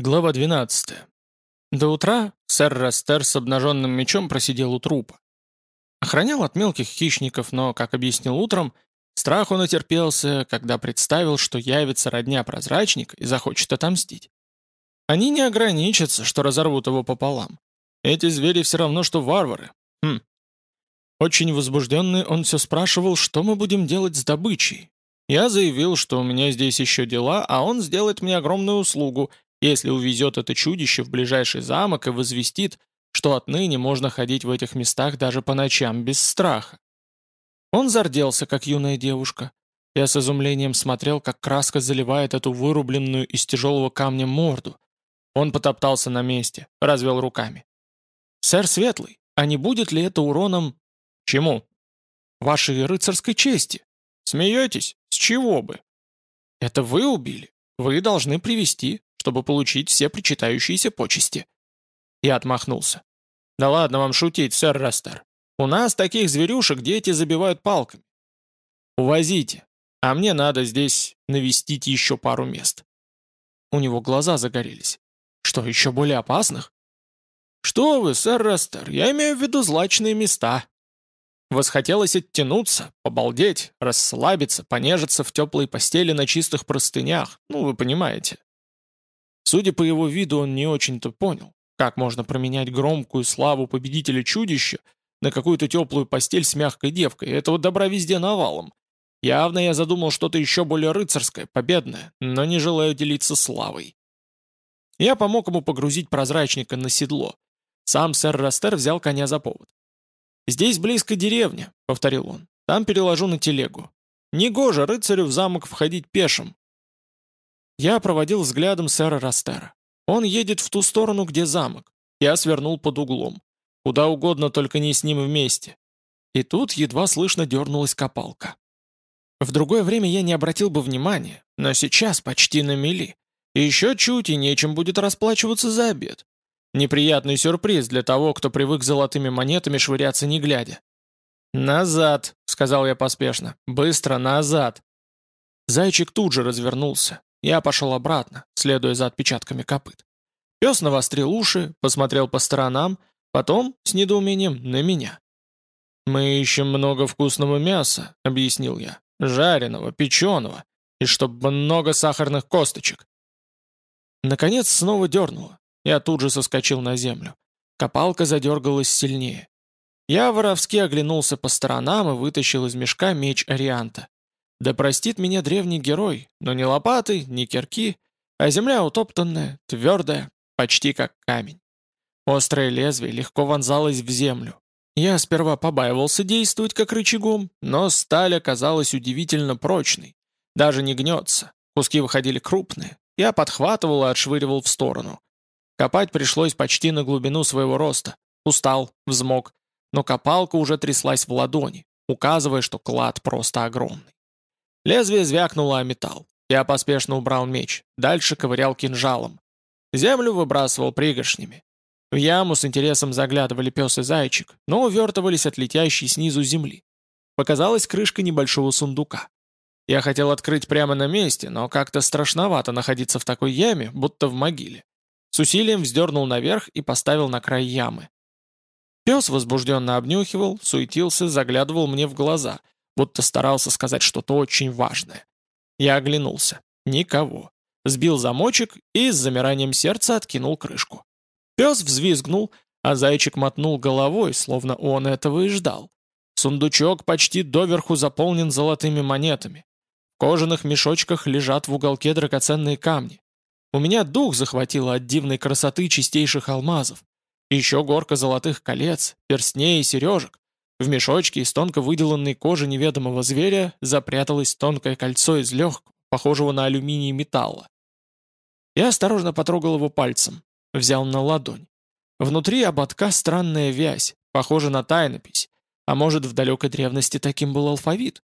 Глава 12. До утра сэр Растер с обнаженным мечом просидел у трупа. Охранял от мелких хищников, но, как объяснил утром, страху натерпелся, когда представил, что явится родня прозрачник и захочет отомстить. Они не ограничатся, что разорвут его пополам. Эти звери все равно, что варвары. Хм. Очень возбужденный он все спрашивал, что мы будем делать с добычей. Я заявил, что у меня здесь еще дела, а он сделает мне огромную услугу — если увезет это чудище в ближайший замок и возвестит, что отныне можно ходить в этих местах даже по ночам без страха. Он зарделся, как юная девушка. Я с изумлением смотрел, как краска заливает эту вырубленную из тяжелого камня морду. Он потоптался на месте, развел руками. «Сэр Светлый, а не будет ли это уроном...» «Чему?» «Вашей рыцарской чести. Смеетесь? С чего бы?» «Это вы убили. Вы должны привести чтобы получить все причитающиеся почести. Я отмахнулся. «Да ладно вам шутить, сэр Растер. У нас таких зверюшек дети забивают палками. Увозите, а мне надо здесь навестить еще пару мест». У него глаза загорелись. «Что, еще более опасных?» «Что вы, сэр Растер, я имею в виду злачные места». Восхотелось оттянуться, побалдеть, расслабиться, понежиться в теплой постели на чистых простынях, ну, вы понимаете. Судя по его виду, он не очень-то понял, как можно променять громкую славу победителя чудища на какую-то теплую постель с мягкой девкой. Этого добра везде навалом. Явно я задумал что-то еще более рыцарское, победное, но не желаю делиться славой. Я помог ему погрузить прозрачника на седло. Сам сэр Растер взял коня за повод. «Здесь близко деревня», — повторил он. «Там переложу на телегу. Негоже рыцарю в замок входить пешим, я проводил взглядом сэра Растера. Он едет в ту сторону, где замок. Я свернул под углом. Куда угодно, только не с ним вместе. И тут едва слышно дернулась копалка. В другое время я не обратил бы внимания, но сейчас почти на мели. Еще чуть и нечем будет расплачиваться за обед. Неприятный сюрприз для того, кто привык золотыми монетами швыряться не глядя. «Назад», — сказал я поспешно. «Быстро назад». Зайчик тут же развернулся. Я пошел обратно, следуя за отпечатками копыт. Пес навострил уши, посмотрел по сторонам, потом, с недоумением, на меня. «Мы ищем много вкусного мяса», — объяснил я. «Жареного, печеного, и чтобы много сахарных косточек». Наконец снова дернуло. Я тут же соскочил на землю. Копалка задергалась сильнее. Я воровски оглянулся по сторонам и вытащил из мешка меч Орианта. Да простит меня древний герой, но ни лопаты, ни кирки, а земля утоптанная, твердая, почти как камень. Острое лезвие легко вонзалось в землю. Я сперва побаивался действовать как рычагом, но сталь оказалась удивительно прочной. Даже не гнется. Куски выходили крупные. Я подхватывал и отшвыривал в сторону. Копать пришлось почти на глубину своего роста. Устал, взмок, но копалка уже тряслась в ладони, указывая, что клад просто огромный. Лезвие звякнуло о металл. Я поспешно убрал меч, дальше ковырял кинжалом. Землю выбрасывал пригоршнями. В яму с интересом заглядывали пес и зайчик, но увертывались от летящей снизу земли. Показалась крышка небольшого сундука. Я хотел открыть прямо на месте, но как-то страшновато находиться в такой яме, будто в могиле. С усилием вздернул наверх и поставил на край ямы. Пес возбужденно обнюхивал, суетился, заглядывал мне в глаза — будто старался сказать что-то очень важное. Я оглянулся. Никого. Сбил замочек и с замиранием сердца откинул крышку. Пес взвизгнул, а зайчик мотнул головой, словно он этого и ждал. Сундучок почти доверху заполнен золотыми монетами. В кожаных мешочках лежат в уголке драгоценные камни. У меня дух захватило от дивной красоты чистейших алмазов. Еще горка золотых колец, перстней и сережек. В мешочке из тонко выделанной кожи неведомого зверя запряталось тонкое кольцо из легкого, похожего на алюминий металла. Я осторожно потрогал его пальцем, взял на ладонь. Внутри ободка странная вязь, похожа на тайнопись, а может в далекой древности таким был алфавит.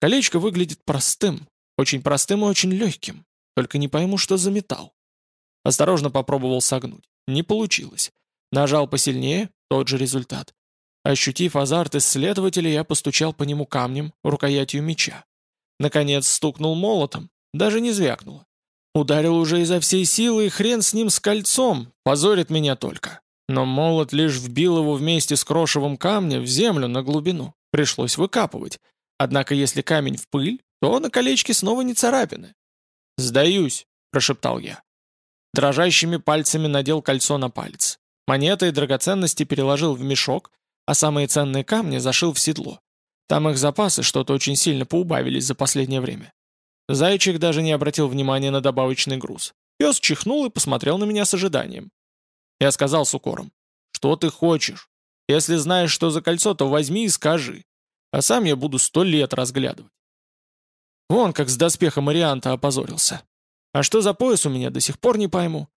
Колечко выглядит простым, очень простым и очень легким, только не пойму, что за металл. Осторожно попробовал согнуть. Не получилось. Нажал посильнее, тот же результат. Ощутив азарт исследователя, я постучал по нему камнем, рукоятью меча. Наконец стукнул молотом, даже не звякнуло. Ударил уже изо всей силы, и хрен с ним с кольцом, позорит меня только. Но молот лишь вбил его вместе с крошевым камнем в землю на глубину. Пришлось выкапывать. Однако если камень в пыль, то на колечке снова не царапины. «Сдаюсь», — прошептал я. Дрожащими пальцами надел кольцо на палец. Монеты и драгоценности переложил в мешок, а самые ценные камни зашил в седло. Там их запасы что-то очень сильно поубавились за последнее время. Зайчик даже не обратил внимания на добавочный груз. Пес чихнул и посмотрел на меня с ожиданием. Я сказал с укором, «Что ты хочешь? Если знаешь, что за кольцо, то возьми и скажи, а сам я буду сто лет разглядывать». Вон как с доспехом Марианта опозорился. А что за пояс у меня, до сих пор не пойму.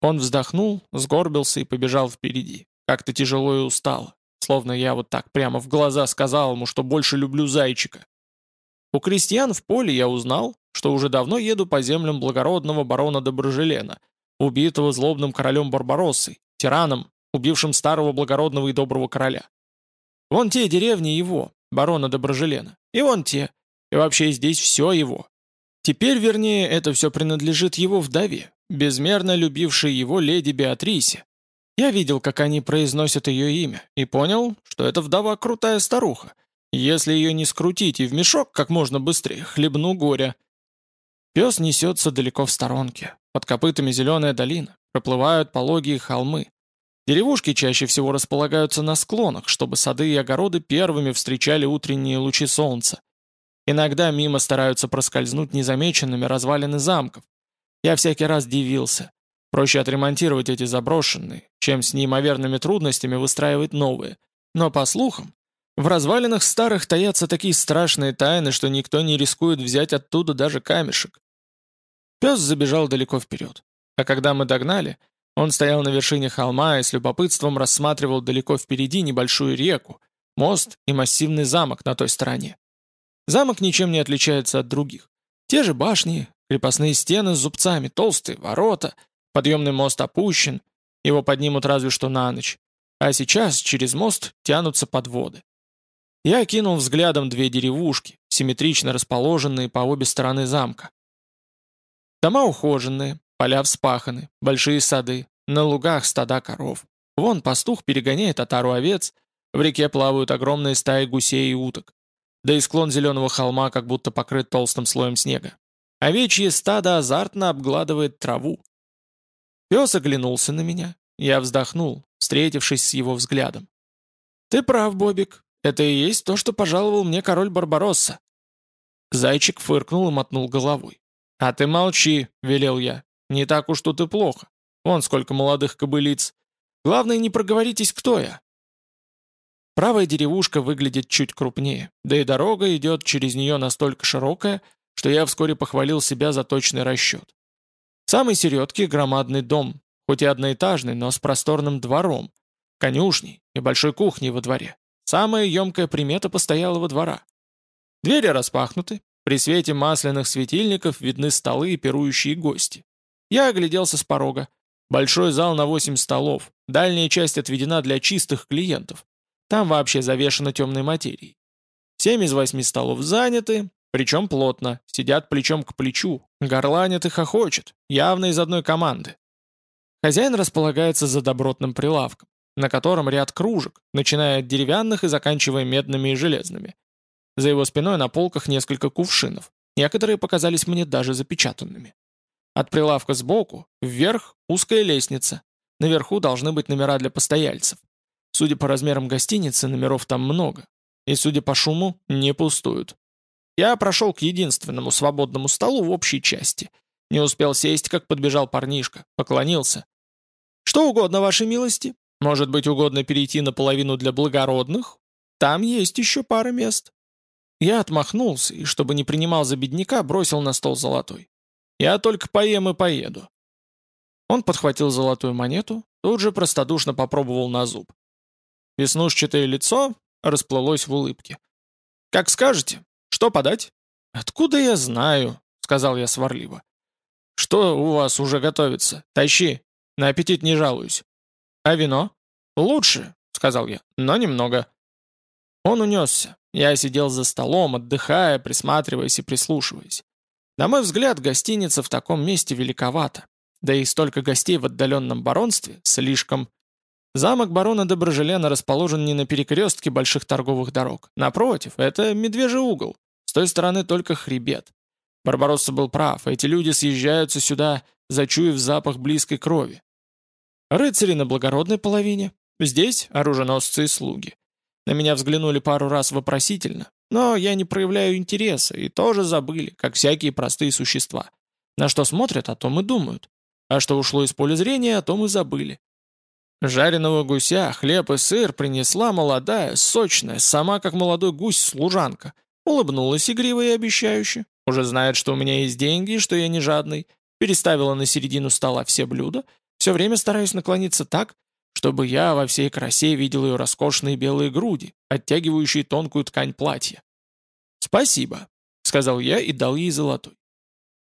Он вздохнул, сгорбился и побежал впереди. Как-то тяжело и устало. Словно я вот так прямо в глаза сказал ему, что больше люблю зайчика. У крестьян в поле я узнал, что уже давно еду по землям благородного барона Доброжелена, убитого злобным королем Барбароссой, тираном, убившим старого благородного и доброго короля. Вон те деревни его, барона Доброжелена, и вон те, и вообще здесь все его. Теперь, вернее, это все принадлежит его вдове, безмерно любившей его леди Беатрисе. Я видел, как они произносят ее имя, и понял, что эта вдова крутая старуха. Если ее не скрутить и в мешок как можно быстрее, хлебну горя. Пес несется далеко в сторонке. Под копытами зеленая долина, проплывают пологие холмы. Деревушки чаще всего располагаются на склонах, чтобы сады и огороды первыми встречали утренние лучи солнца. Иногда мимо стараются проскользнуть незамеченными развалины замков. Я всякий раз дивился. Проще отремонтировать эти заброшенные, чем с неимоверными трудностями выстраивать новые. Но по слухам, в развалинах старых таятся такие страшные тайны, что никто не рискует взять оттуда даже камешек. Пес забежал далеко вперед. А когда мы догнали, он стоял на вершине холма и с любопытством рассматривал далеко впереди небольшую реку, мост и массивный замок на той стороне. Замок ничем не отличается от других. Те же башни, крепостные стены с зубцами, толстые ворота — Подъемный мост опущен, его поднимут разве что на ночь. А сейчас через мост тянутся подводы. Я кинул взглядом две деревушки, симметрично расположенные по обе стороны замка. Дома ухоженные, поля вспаханы, большие сады, на лугах стада коров. Вон пастух перегоняет отару овец, в реке плавают огромные стаи гусей и уток. Да и склон зеленого холма как будто покрыт толстым слоем снега. Овечье стадо азартно обгладывает траву. Пес оглянулся на меня. Я вздохнул, встретившись с его взглядом. «Ты прав, Бобик. Это и есть то, что пожаловал мне король Барбаросса». Зайчик фыркнул и мотнул головой. «А ты молчи», — велел я. «Не так уж тут и плохо. Вон сколько молодых кобылиц. Главное, не проговоритесь, кто я». Правая деревушка выглядит чуть крупнее, да и дорога идет через нее настолько широкая, что я вскоре похвалил себя за точный расчет. Самый середке громадный дом, хоть и одноэтажный, но с просторным двором, конюшней и большой кухней во дворе. Самая емкая примета постоялого двора. Двери распахнуты, при свете масляных светильников видны столы и пирующие гости. Я огляделся с порога. Большой зал на 8 столов, дальняя часть отведена для чистых клиентов. Там вообще завешено темной материей. Семь из восьми столов заняты, причем плотно, сидят плечом к плечу, горланят и хохочут, явно из одной команды. Хозяин располагается за добротным прилавком, на котором ряд кружек, начиная от деревянных и заканчивая медными и железными. За его спиной на полках несколько кувшинов, некоторые показались мне даже запечатанными. От прилавка сбоку, вверх, узкая лестница. Наверху должны быть номера для постояльцев. Судя по размерам гостиницы, номеров там много. И, судя по шуму, не пустуют. Я прошел к единственному свободному столу в общей части. Не успел сесть, как подбежал парнишка, поклонился. «Что угодно, вашей милости? Может быть, угодно перейти наполовину для благородных? Там есть еще пара мест». Я отмахнулся и, чтобы не принимал за бедняка, бросил на стол золотой. «Я только поем и поеду». Он подхватил золотую монету, тут же простодушно попробовал на зуб. Веснушчатое лицо расплылось в улыбке. «Как скажете, что подать?» «Откуда я знаю?» — сказал я сварливо. «Что у вас уже готовится? Тащи. На аппетит не жалуюсь». «А вино?» «Лучше», — сказал я, — «но немного». Он унесся. Я сидел за столом, отдыхая, присматриваясь и прислушиваясь. На мой взгляд, гостиница в таком месте великовата. Да и столько гостей в отдаленном баронстве слишком. Замок барона Доброжелена расположен не на перекрестке больших торговых дорог. Напротив, это медвежий угол. С той стороны только хребет. Барбаросса был прав, эти люди съезжаются сюда, зачуяв запах близкой крови. Рыцари на благородной половине. Здесь оруженосцы и слуги. На меня взглянули пару раз вопросительно, но я не проявляю интереса и тоже забыли, как всякие простые существа. На что смотрят, о том и думают. А что ушло из поля зрения, о том и забыли. Жареного гуся, хлеб и сыр принесла молодая, сочная, сама как молодой гусь служанка. Улыбнулась игриво и обещающе. Уже знает, что у меня есть деньги и что я не жадный. Переставила на середину стола все блюда. Все время стараюсь наклониться так, чтобы я во всей красе видел ее роскошные белые груди, оттягивающие тонкую ткань платья. «Спасибо», — сказал я и дал ей золотой.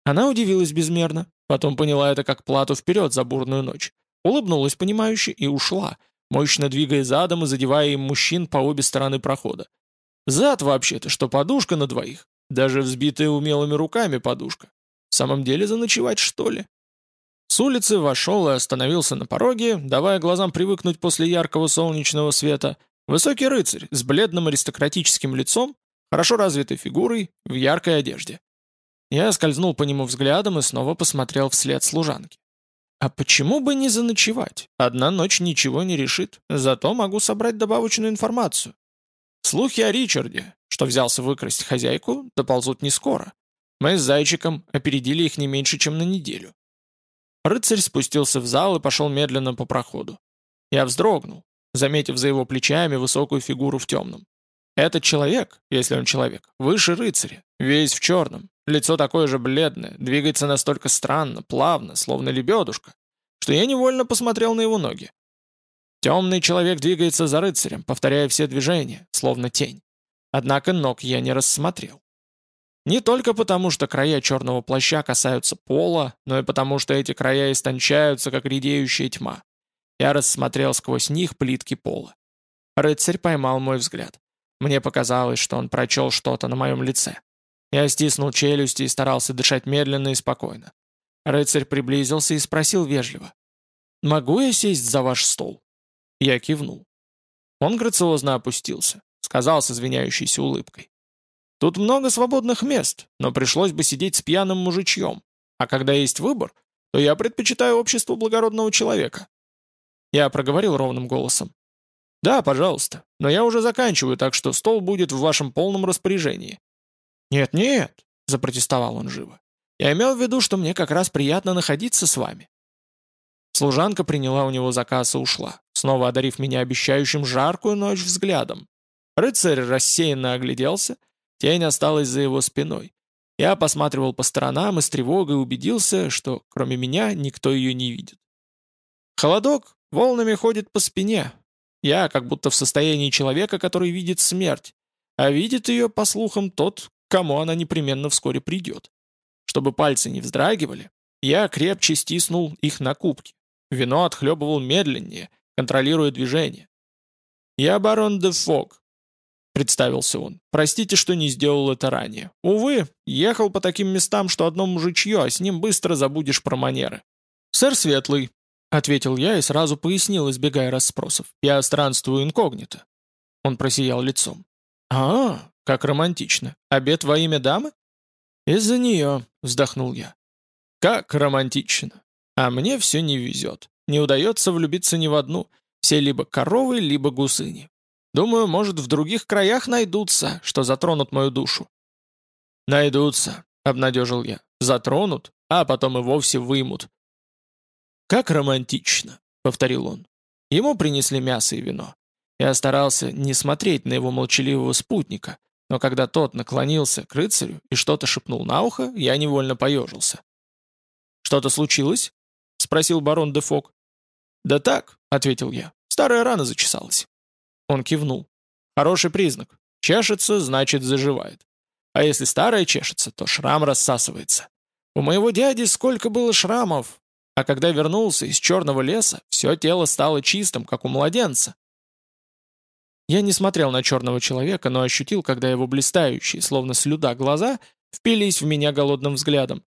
Она удивилась безмерно, потом поняла это как плату вперед за бурную ночь, улыбнулась понимающе и ушла, мощно двигая задом и задевая им мужчин по обе стороны прохода. Зад вообще-то, что подушка на двоих, даже взбитая умелыми руками подушка. В самом деле заночевать, что ли? С улицы вошел и остановился на пороге, давая глазам привыкнуть после яркого солнечного света, высокий рыцарь с бледным аристократическим лицом, хорошо развитой фигурой, в яркой одежде. Я скользнул по нему взглядом и снова посмотрел вслед служанки. А почему бы не заночевать? Одна ночь ничего не решит, зато могу собрать добавочную информацию. Слухи о Ричарде, что взялся выкрасть хозяйку, доползут не скоро. Мы с Зайчиком опередили их не меньше, чем на неделю. Рыцарь спустился в зал и пошел медленно по проходу. Я вздрогнул, заметив за его плечами высокую фигуру в темном. Этот человек, если он человек, выше рыцаря, весь в черном, лицо такое же бледное, двигается настолько странно, плавно, словно лебедушка, что я невольно посмотрел на его ноги. Темный человек двигается за рыцарем, повторяя все движения, словно тень. Однако ног я не рассмотрел. Не только потому, что края черного плаща касаются пола, но и потому, что эти края истончаются, как редеющая тьма. Я рассмотрел сквозь них плитки пола. Рыцарь поймал мой взгляд. Мне показалось, что он прочел что-то на моем лице. Я стиснул челюсти и старался дышать медленно и спокойно. Рыцарь приблизился и спросил вежливо. «Могу я сесть за ваш стол?» Я кивнул. Он грациозно опустился, сказал с извиняющейся улыбкой. Тут много свободных мест, но пришлось бы сидеть с пьяным мужичьем. А когда есть выбор, то я предпочитаю общество благородного человека. Я проговорил ровным голосом. «Да, пожалуйста, но я уже заканчиваю, так что стол будет в вашем полном распоряжении». «Нет-нет», — запротестовал он живо. «Я имел в виду, что мне как раз приятно находиться с вами». Служанка приняла у него заказ и ушла, снова одарив меня обещающим жаркую ночь взглядом. Рыцарь рассеянно огляделся, Тень осталась за его спиной. Я посматривал по сторонам и с тревогой убедился, что кроме меня никто ее не видит. Холодок волнами ходит по спине. Я как будто в состоянии человека, который видит смерть, а видит ее, по слухам, тот, кому она непременно вскоре придет. Чтобы пальцы не вздрагивали, я крепче стиснул их на кубке. Вино отхлебывал медленнее, контролируя движение. «Я барон де Фог, представился он. «Простите, что не сделал это ранее. Увы, ехал по таким местам, что одно мужичье, а с ним быстро забудешь про манеры». «Сэр Светлый», — ответил я и сразу пояснил, избегая расспросов. «Я странствую инкогнито». Он просиял лицом. «А, как романтично. Обед во имя дамы?» «Из-за нее», — вздохнул я. «Как романтично. А мне все не везет. Не удается влюбиться ни в одну. Все либо коровы, либо гусыни. Думаю, может, в других краях найдутся, что затронут мою душу». «Найдутся», — обнадежил я. «Затронут, а потом и вовсе вымут». «Как романтично», — повторил он. Ему принесли мясо и вино. Я старался не смотреть на его молчаливого спутника, но когда тот наклонился к рыцарю и что-то шепнул на ухо, я невольно поежился. «Что-то случилось?» — спросил барон де Фок. «Да так», — ответил я, — «старая рана зачесалась». Он кивнул. Хороший признак. Чешется, значит заживает. А если старая чешется, то шрам рассасывается. У моего дяди сколько было шрамов, а когда вернулся из черного леса, все тело стало чистым, как у младенца. Я не смотрел на черного человека, но ощутил, когда его блистающие, словно слюда, глаза впились в меня голодным взглядом.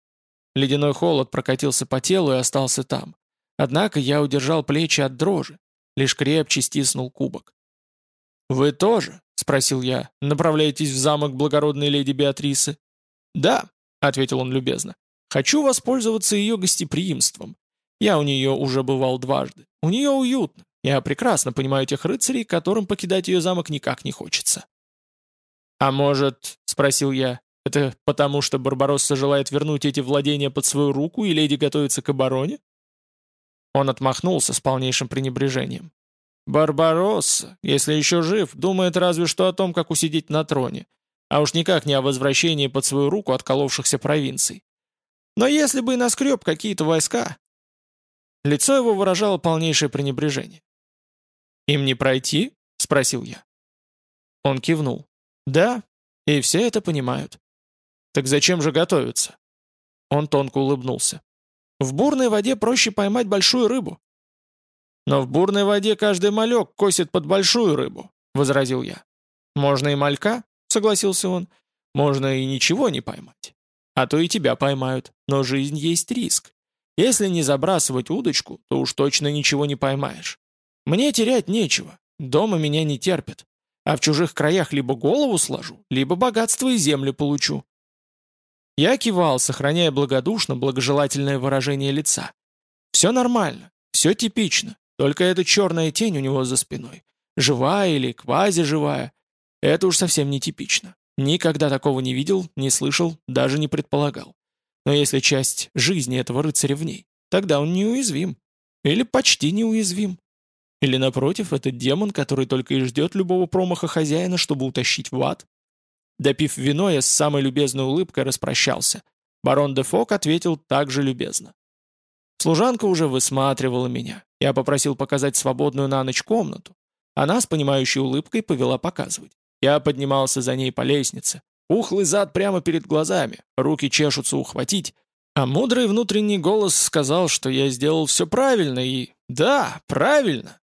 Ледяной холод прокатился по телу и остался там. Однако я удержал плечи от дрожи, лишь крепче стиснул кубок. «Вы тоже?» — спросил я. «Направляетесь в замок благородной леди Беатрисы?» «Да», — ответил он любезно. «Хочу воспользоваться ее гостеприимством. Я у нее уже бывал дважды. У нее уютно. Я прекрасно понимаю тех рыцарей, которым покидать ее замок никак не хочется». «А может, — спросил я, — это потому, что Барбаросса желает вернуть эти владения под свою руку, и леди готовится к обороне?» Он отмахнулся с полнейшим пренебрежением. «Барбаросса, если еще жив, думает разве что о том, как усидеть на троне, а уж никак не о возвращении под свою руку отколовшихся провинций. Но если бы и наскреб какие-то войска...» Лицо его выражало полнейшее пренебрежение. «Им не пройти?» — спросил я. Он кивнул. «Да, и все это понимают». «Так зачем же готовиться?» Он тонко улыбнулся. «В бурной воде проще поймать большую рыбу». «Но в бурной воде каждый малек косит под большую рыбу», — возразил я. «Можно и малька», — согласился он. «Можно и ничего не поймать. А то и тебя поймают, но жизнь есть риск. Если не забрасывать удочку, то уж точно ничего не поймаешь. Мне терять нечего, дома меня не терпят. А в чужих краях либо голову сложу, либо богатство и землю получу. Я кивал, сохраняя благодушно благожелательное выражение лица. Все нормально, все типично, только эта черная тень у него за спиной. Живая или квази-живая. Это уж совсем не типично. Никогда такого не видел, не слышал, даже не предполагал. Но если часть жизни этого рыцаря в ней, тогда он неуязвим. Или почти неуязвим. Или, напротив, это демон, который только и ждет любого промаха хозяина, чтобы утащить в ад? Допив вино, я с самой любезной улыбкой распрощался. Барон де Фок ответил так же любезно. Служанка уже высматривала меня. Я попросил показать свободную на ночь комнату. Она с понимающей улыбкой повела показывать. Я поднимался за ней по лестнице. Ухлый зад прямо перед глазами, руки чешутся ухватить. А мудрый внутренний голос сказал, что я сделал все правильно и... Да, правильно.